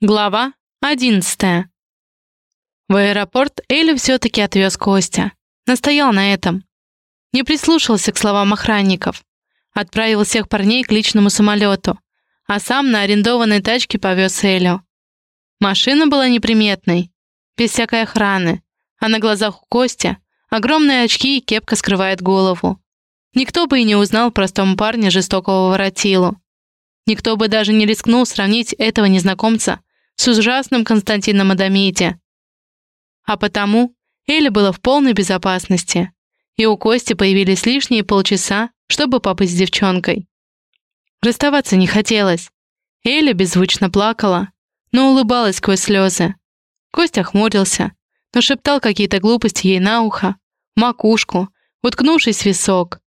Глава 11 В аэропорт Элю все-таки отвез Костя. Настоял на этом. Не прислушался к словам охранников. Отправил всех парней к личному самолету, а сам на арендованной тачке повез Элю. Машина была неприметной, без всякой охраны, а на глазах у Костя огромные очки и кепка скрывает голову. Никто бы и не узнал простому парня жестокого воротилу. Никто бы даже не рискнул сравнить этого незнакомца с ужасным Константином Адамиде. А потому Эля была в полной безопасности, и у Кости появились лишние полчаса, чтобы побыть с девчонкой. Расставаться не хотелось. Эля беззвучно плакала, но улыбалась сквозь слезы. Костя хмурился, но шептал какие-то глупости ей на ухо, макушку, уткнувшись в висок.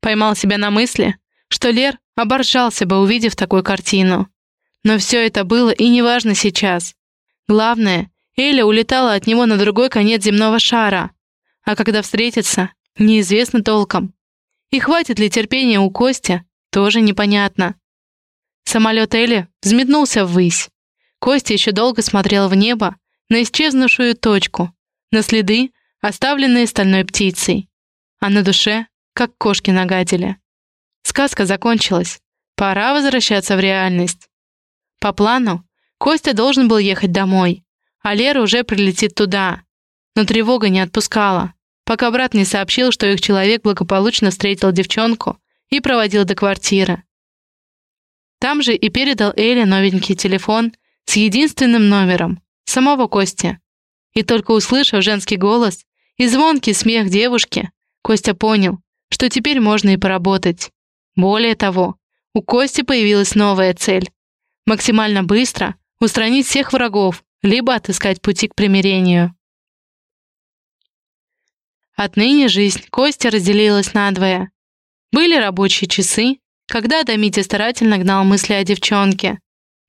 Поймал себя на мысли, что Лер оборжался бы, увидев такую картину. Но все это было и неважно сейчас. Главное, Эля улетала от него на другой конец земного шара. А когда встретится, неизвестно толком. И хватит ли терпения у Костя, тоже непонятно. Самолет Эли взметнулся ввысь. Костя еще долго смотрел в небо, на исчезнувшую точку, на следы, оставленные стальной птицей. А на душе, как кошки нагадили. Сказка закончилась. Пора возвращаться в реальность. По плану, Костя должен был ехать домой, а Лера уже прилетит туда. Но тревога не отпускала, пока брат не сообщил, что их человек благополучно встретил девчонку и проводил до квартиры. Там же и передал Эле новенький телефон с единственным номером, самого Кости. И только услышав женский голос и звонкий смех девушки, Костя понял, что теперь можно и поработать. Более того, у Кости появилась новая цель максимально быстро устранить всех врагов, либо отыскать пути к примирению. Отныне жизнь Кости разделилась надвое. Были рабочие часы, когда Дамити старательно гнал мысли о девчонке.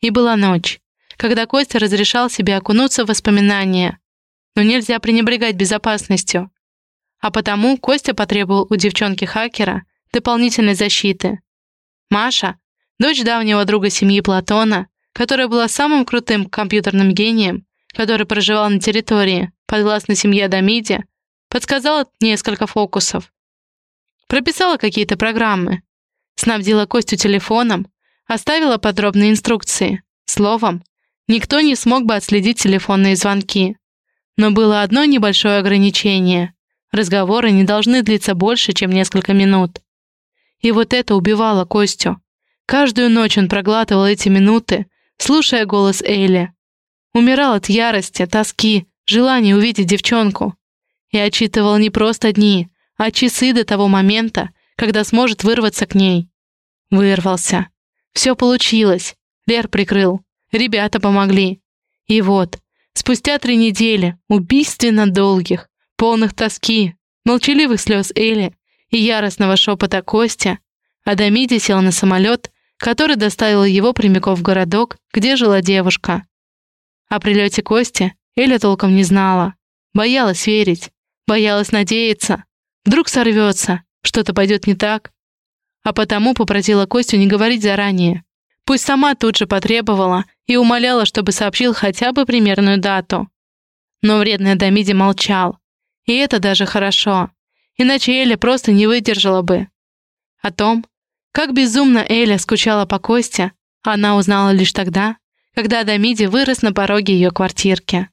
И была ночь, когда Костя разрешал себе окунуться в воспоминания. Но нельзя пренебрегать безопасностью. А потому Костя потребовал у девчонки-хакера дополнительной защиты. Маша, дочь давнего друга семьи Платона, которая была самым крутым компьютерным гением, который проживал на территории, подвластной семье Адамиди, подсказала несколько фокусов. Прописала какие-то программы, снабдила Костю телефоном, оставила подробные инструкции. Словом, никто не смог бы отследить телефонные звонки. Но было одно небольшое ограничение. Разговоры не должны длиться больше, чем несколько минут. И вот это убивало Костю. Каждую ночь он проглатывал эти минуты, слушая голос Эйли. Умирал от ярости, тоски, желания увидеть девчонку. И отчитывал не просто дни, а часы до того момента, когда сможет вырваться к ней. Вырвался. Все получилось. Лер прикрыл. Ребята помогли. И вот, спустя три недели, убийственно долгих, полных тоски, молчаливых слез Эли и яростного шепота Костя, Адамиди сел на самолет который доставил его прямиком в городок, где жила девушка. О прилете Кости Эля толком не знала. Боялась верить, боялась надеяться. Вдруг сорвется, что-то пойдет не так. А потому попросила Костю не говорить заранее. Пусть сама тут же потребовала и умоляла, чтобы сообщил хотя бы примерную дату. Но вредный Адамиди молчал. И это даже хорошо. Иначе Эля просто не выдержала бы. О том, как безумно Эля скучала по Косте, она узнала лишь тогда, когда Адамиди вырос на пороге ее квартирки.